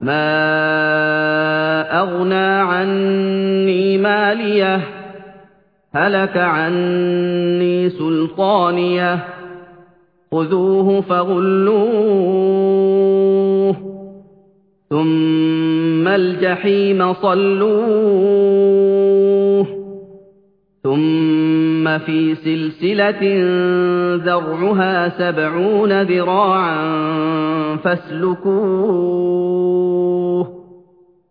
مَا أَغْنَىٰ عَنِّي مَالِيَهْ هَلَكَ عَنِّي سُلْطَانِيَهْ خُذُوهُ فَغُلُّوهُ ثُمَّ الْجَحِيمَ صَلُّوهُ ثُمَّ فِي سِلْسِلَةٍ ذَرْعُهَا سَبْعُونَ ذِرَاعًا فَاسْلُكُوهُ